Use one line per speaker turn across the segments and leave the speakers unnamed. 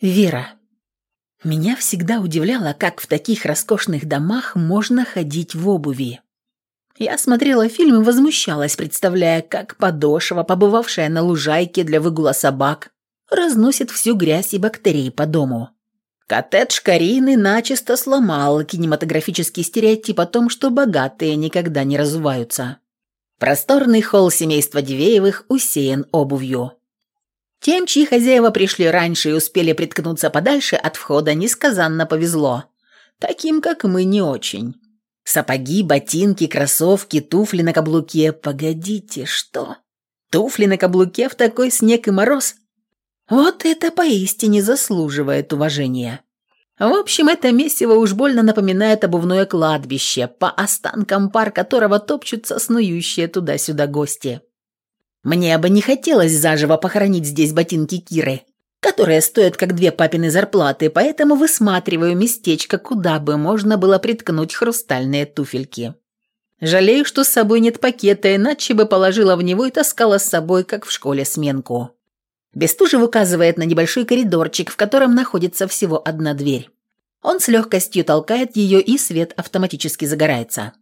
Вера. Меня всегда удивляло, как в таких роскошных домах можно ходить в обуви. Я смотрела фильм и возмущалась, представляя, как подошва, побывавшая на лужайке для выгула собак, разносит всю грязь и бактерии по дому. Коттедж Карины начисто сломал кинематографический стереотип о том, что богатые никогда не разуваются. Просторный холл семейства Дивеевых усеян обувью. Тем, чьи хозяева пришли раньше и успели приткнуться подальше от входа, несказанно повезло. Таким, как мы, не очень. Сапоги, ботинки, кроссовки, туфли на каблуке. Погодите, что? Туфли на каблуке в такой снег и мороз? Вот это поистине заслуживает уважения. В общем, это месиво уж больно напоминает обувное кладбище, по останкам пар которого топчутся снующие туда-сюда гости. Мне бы не хотелось заживо похоронить здесь ботинки Киры, которые стоят как две папины зарплаты, поэтому высматриваю местечко, куда бы можно было приткнуть хрустальные туфельки. Жалею, что с собой нет пакета, иначе бы положила в него и таскала с собой, как в школе, сменку. Бестужев указывает на небольшой коридорчик, в котором находится всего одна дверь. Он с легкостью толкает ее, и свет автоматически загорается.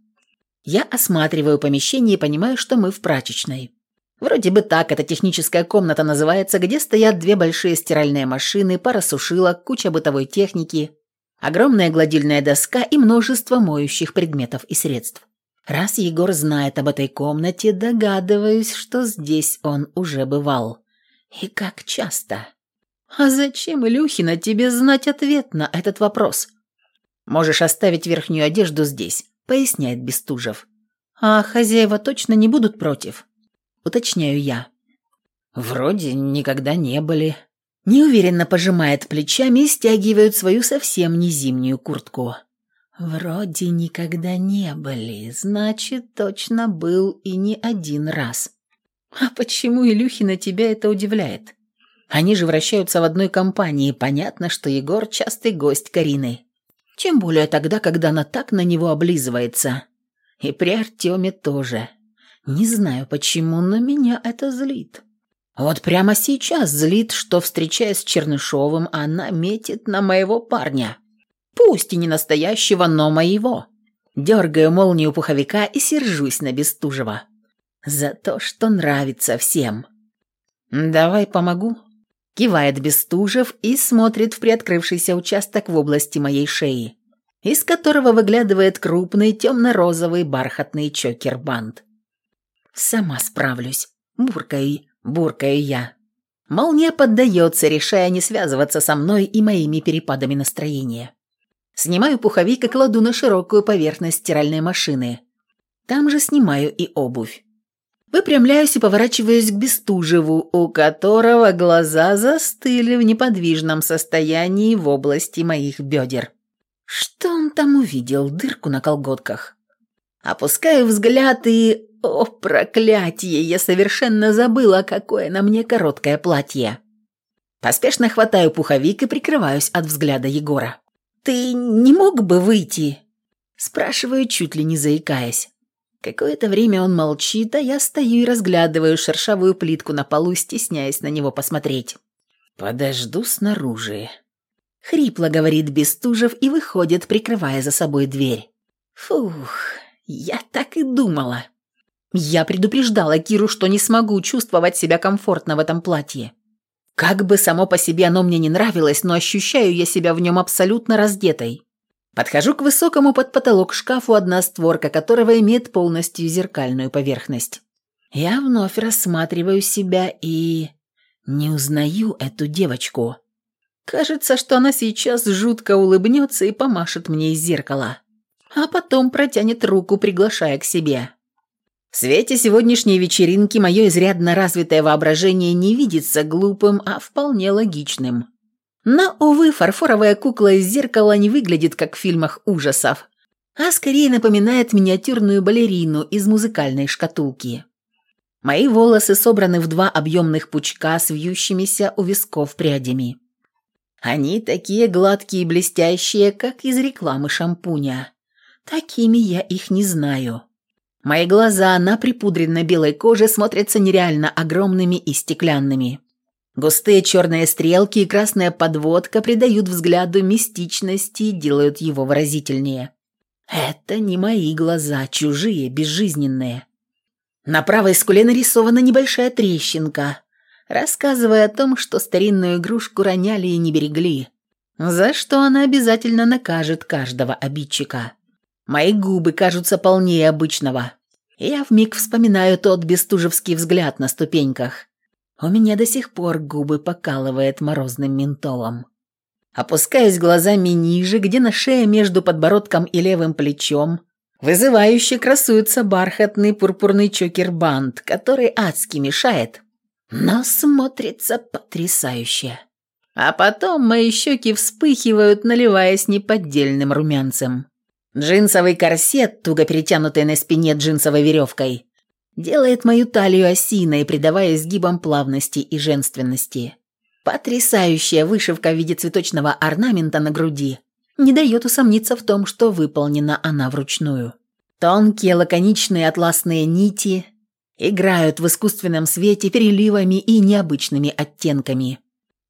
Я осматриваю помещение и понимаю, что мы в прачечной. Вроде бы так эта техническая комната называется, где стоят две большие стиральные машины, пара сушилок, куча бытовой техники, огромная гладильная доска и множество моющих предметов и средств. Раз Егор знает об этой комнате, догадываюсь, что здесь он уже бывал. И как часто? А зачем, Илюхина, тебе знать ответ на этот вопрос? Можешь оставить верхнюю одежду здесь, поясняет Бестужев. А хозяева точно не будут против? Уточняю я. Вроде никогда не были. Неуверенно пожимает плечами и стягивают свою совсем не зимнюю куртку. Вроде никогда не были, значит, точно был и не один раз. А почему, Илюхина, тебя это удивляет? Они же вращаются в одной компании, понятно, что Егор – частый гость Карины. Тем более тогда, когда она так на него облизывается. И при Артеме тоже. Не знаю почему, но меня это злит. Вот прямо сейчас злит, что, встречаясь с Чернышовым, она метит на моего парня. Пусть и не настоящего, но моего. Дергаю молнию пуховика и сержусь на Бестужева. За то, что нравится всем. «Давай помогу», – кивает Бестужев и смотрит в приоткрывшийся участок в области моей шеи, из которого выглядывает крупный темно-розовый бархатный чокер-бант. «Сама справлюсь», – буркаю, буркаю я. Молния поддается, решая не связываться со мной и моими перепадами настроения. Снимаю пуховик и кладу на широкую поверхность стиральной машины. Там же снимаю и обувь. Выпрямляюсь и поворачиваюсь к Бестужеву, у которого глаза застыли в неподвижном состоянии в области моих бедер. Что он там увидел? Дырку на колготках. Опускаю взгляд и... О, проклятие! Я совершенно забыла, какое на мне короткое платье. Поспешно хватаю пуховик и прикрываюсь от взгляда Егора. «Ты не мог бы выйти?» Спрашиваю, чуть ли не заикаясь. Какое-то время он молчит, а я стою и разглядываю шершавую плитку на полу, стесняясь на него посмотреть. «Подожду снаружи», — хрипло говорит Бестужев и выходит, прикрывая за собой дверь. «Фух, я так и думала». Я предупреждала Киру, что не смогу чувствовать себя комфортно в этом платье. Как бы само по себе оно мне не нравилось, но ощущаю я себя в нем абсолютно раздетой. Подхожу к высокому под потолок шкафу, одна створка которого имеет полностью зеркальную поверхность. Я вновь рассматриваю себя и... не узнаю эту девочку. Кажется, что она сейчас жутко улыбнется и помашет мне из зеркала, а потом протянет руку, приглашая к себе. В свете сегодняшней вечеринки мое изрядно развитое воображение не видится глупым, а вполне логичным. Но, увы, фарфоровая кукла из зеркала не выглядит как в фильмах ужасов, а скорее напоминает миниатюрную балерину из музыкальной шкатулки. Мои волосы собраны в два объемных пучка с вьющимися у висков прядями. Они такие гладкие и блестящие, как из рекламы шампуня. Такими я их не знаю. Мои глаза на припудренной белой коже смотрятся нереально огромными и стеклянными. Густые черные стрелки и красная подводка придают взгляду мистичности и делают его выразительнее. Это не мои глаза, чужие, безжизненные. На правой скуле нарисована небольшая трещинка, рассказывая о том, что старинную игрушку роняли и не берегли, за что она обязательно накажет каждого обидчика. Мои губы кажутся полнее обычного. Я вмиг вспоминаю тот бестужевский взгляд на ступеньках. У меня до сих пор губы покалывает морозным ментолом. Опускаюсь глазами ниже, где на шее между подбородком и левым плечом вызывающе красуется бархатный пурпурный чокер-бант, который адски мешает, но смотрится потрясающе. А потом мои щеки вспыхивают, наливаясь неподдельным румянцем. Джинсовый корсет, туго перетянутый на спине джинсовой веревкой, делает мою талию осиной, придавая изгибам плавности и женственности. Потрясающая вышивка в виде цветочного орнамента на груди не дает усомниться в том, что выполнена она вручную. Тонкие лаконичные атласные нити играют в искусственном свете переливами и необычными оттенками.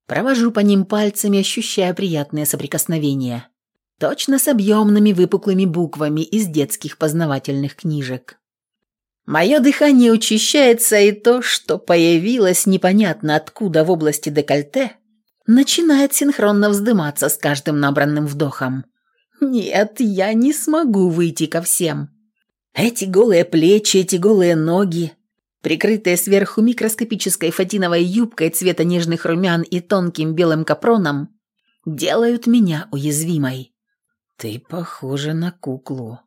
Провожу по ним пальцами, ощущая приятное соприкосновение. Точно с объемными выпуклыми буквами из детских познавательных книжек. Мое дыхание учащается, и то, что появилось непонятно откуда в области декольте, начинает синхронно вздыматься с каждым набранным вдохом. Нет, я не смогу выйти ко всем. Эти голые плечи, эти голые ноги, прикрытые сверху микроскопической фатиновой юбкой цвета нежных румян и тонким белым капроном, делают меня уязвимой. «Ты похожа на куклу»,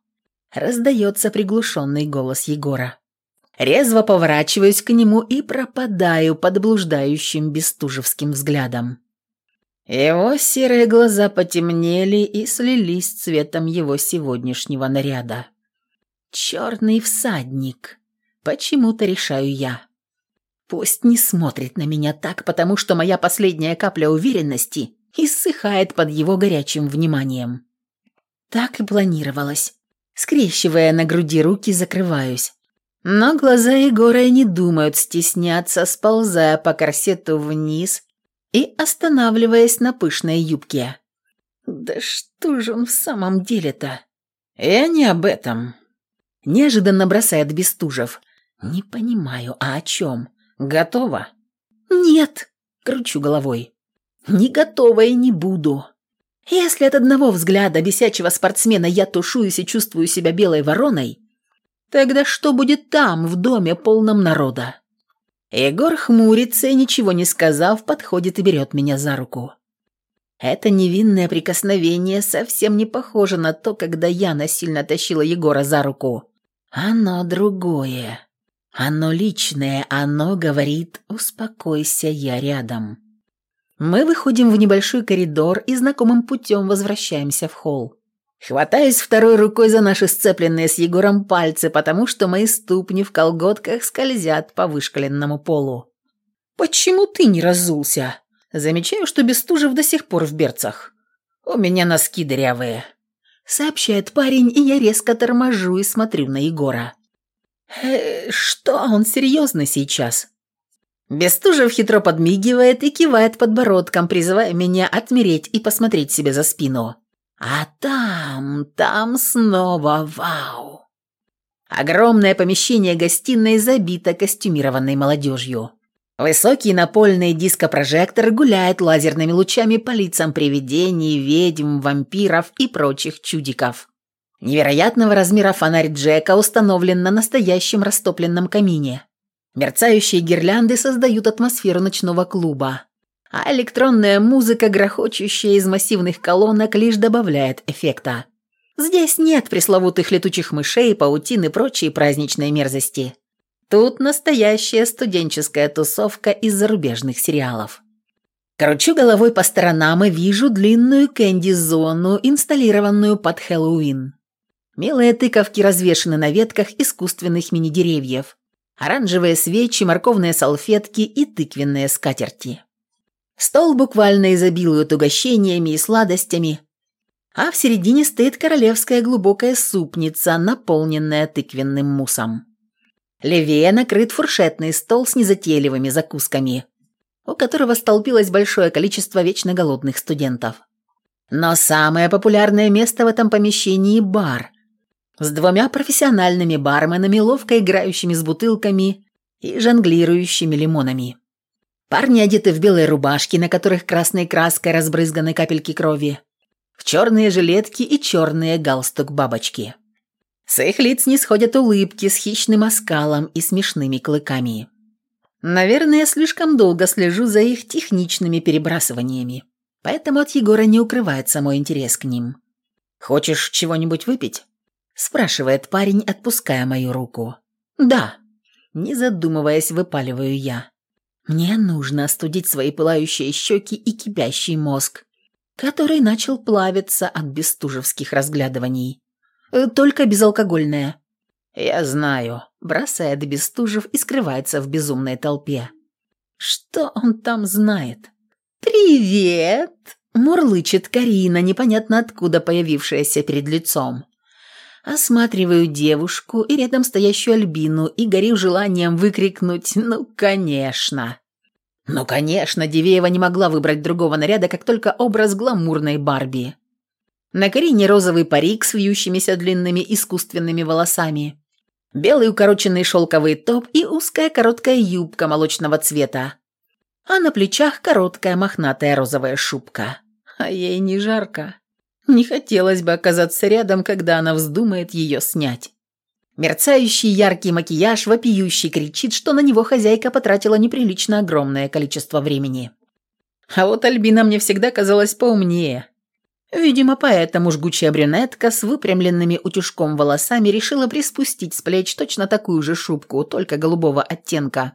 Раздается приглушенный голос Егора. Резво поворачиваюсь к нему и пропадаю под блуждающим бестужевским взглядом. Его серые глаза потемнели и слились цветом его сегодняшнего наряда. «Черный всадник», почему-то решаю я. Пусть не смотрит на меня так, потому что моя последняя капля уверенности иссыхает под его горячим вниманием. Так и планировалось. Скрещивая на груди руки, закрываюсь. Но глаза Егора не думают стесняться, сползая по корсету вниз и останавливаясь на пышной юбке. «Да что же он в самом деле-то?» «Я не об этом», – неожиданно бросает Бестужев. «Не понимаю, а о чем? Готова?» «Нет», – кручу головой. «Не готова и не буду. Если от одного взгляда бесячего спортсмена я тушуюсь и чувствую себя белой вороной, тогда что будет там, в доме, полном народа? Егор хмурится и, ничего не сказав, подходит и берет меня за руку. Это невинное прикосновение совсем не похоже на то, когда я насильно тащила Егора за руку. Оно другое. Оно личное, оно говорит «Успокойся, я рядом». Мы выходим в небольшой коридор и знакомым путем возвращаемся в холл. Хватаюсь второй рукой за наши сцепленные с Егором пальцы, потому что мои ступни в колготках скользят по вышкаленному полу. «Почему ты не разулся?» Замечаю, что Бестужев до сих пор в берцах. «У меня носки дырявые», — сообщает парень, и я резко торможу и смотрю на Егора. «Э, что, он серьезно сейчас?» Бестужев хитро подмигивает и кивает подбородком, призывая меня отмереть и посмотреть себе за спину. А там, там снова вау. Огромное помещение гостиной забито костюмированной молодежью. Высокий напольный дископрожектор гуляет лазерными лучами по лицам привидений, ведьм, вампиров и прочих чудиков. Невероятного размера фонарь Джека установлен на настоящем растопленном камине. Мерцающие гирлянды создают атмосферу ночного клуба, а электронная музыка, грохочущая из массивных колонок, лишь добавляет эффекта. Здесь нет пресловутых летучих мышей, паутин и прочей праздничной мерзости. Тут настоящая студенческая тусовка из зарубежных сериалов. Кручу головой по сторонам и вижу длинную кэнди-зону, инсталлированную под Хэллоуин. Милые тыковки развешаны на ветках искусственных мини-деревьев, оранжевые свечи, морковные салфетки и тыквенные скатерти. Стол буквально изобилует угощениями и сладостями, а в середине стоит королевская глубокая супница, наполненная тыквенным муссом. Левее накрыт фуршетный стол с незатейливыми закусками. у которого столпилось большое количество вечно голодных студентов. Но самое популярное место в этом помещении – бар. С двумя профессиональными барменами, ловко играющими с бутылками и жонглирующими лимонами. Парни одеты в белые рубашки, на которых красной краской разбрызганы капельки крови, в черные жилетки и черные галстук-бабочки. С их лиц не сходят улыбки с хищным оскалом и смешными клыками. Наверное, я слишком долго слежу за их техничными перебрасываниями, поэтому от Егора не укрывается мой интерес к ним. «Хочешь чего-нибудь выпить?» – спрашивает парень, отпуская мою руку. «Да», – не задумываясь, выпаливаю я. «Мне нужно остудить свои пылающие щеки и кипящий мозг, который начал плавиться от бестужевских разглядываний. Э, только безалкогольное». «Я знаю», – бросает Бестужев и скрывается в безумной толпе. «Что он там знает?» «Привет!» – мурлычет Карина, непонятно откуда появившаяся перед лицом. Осматриваю девушку и рядом стоящую Альбину и горю желанием выкрикнуть «Ну, конечно!». Ну, конечно, Дивеева не могла выбрать другого наряда, как только образ гламурной Барби. На Карине розовый парик с вьющимися длинными искусственными волосами, белый укороченный шелковый топ и узкая короткая юбка молочного цвета, а на плечах короткая мохнатая розовая шубка. А ей не жарко. Не хотелось бы оказаться рядом, когда она вздумает ее снять. Мерцающий яркий макияж вопиющий кричит, что на него хозяйка потратила неприлично огромное количество времени. А вот Альбина мне всегда казалась поумнее. Видимо, поэтому жгучая брюнетка с выпрямленными утюжком волосами решила приспустить с плеч точно такую же шубку, только голубого оттенка,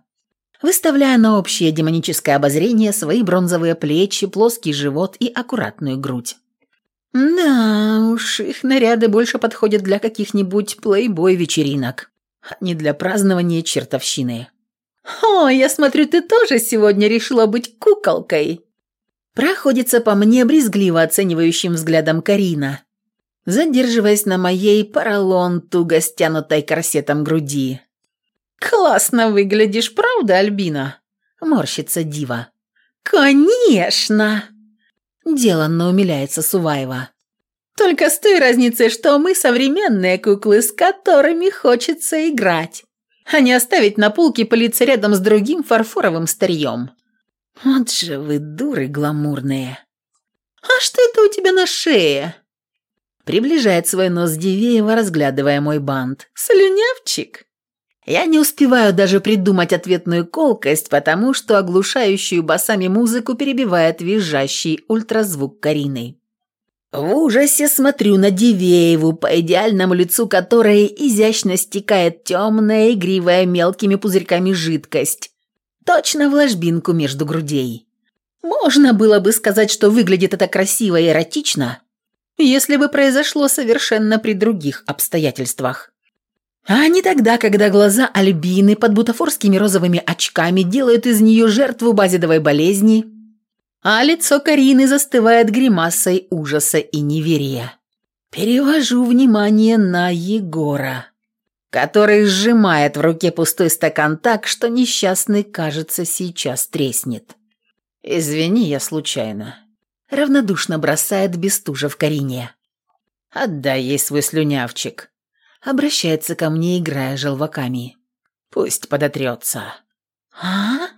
выставляя на общее демоническое обозрение свои бронзовые плечи, плоский живот и аккуратную грудь. Да уж, их наряды больше подходят для каких-нибудь плейбой-вечеринок, а не для празднования чертовщины. «О, я смотрю, ты тоже сегодня решила быть куколкой!» Проходится по мне брезгливо оценивающим взглядом Карина, задерживаясь на моей поролон туго стянутой корсетом груди. «Классно выглядишь, правда, Альбина?» – морщится Дива. «Конечно!» Деланно умиляется Суваева. Только с той разницей, что мы современные куклы, с которыми хочется играть, а не оставить на полке пылиться рядом с другим фарфоровым старьем. Вот же вы дуры гламурные. А что это у тебя на шее? Приближает свой нос Дивеева, разглядывая мой бант. Слюнявчик? Я не успеваю даже придумать ответную колкость, потому что оглушающую басами музыку перебивает визжащий ультразвук Карины. В ужасе смотрю на Дивееву, по идеальному лицу которой изящно стекает темная, игривая мелкими пузырьками жидкость. Точно в ложбинку между грудей. Можно было бы сказать, что выглядит это красиво и эротично, если бы произошло совершенно при других обстоятельствах. А не тогда, когда глаза Альбины под бутафорскими розовыми очками делают из нее жертву базидовой болезни, а лицо Карины застывает гримасой ужаса и неверия. Перевожу внимание на Егора, который сжимает в руке пустой стакан так, что несчастный, кажется, сейчас треснет. «Извини, я случайно». Равнодушно бросает Бестужа в Карине. «Отдай ей свой слюнявчик» обращается ко мне, играя желваками. «Пусть подотрется». «А?»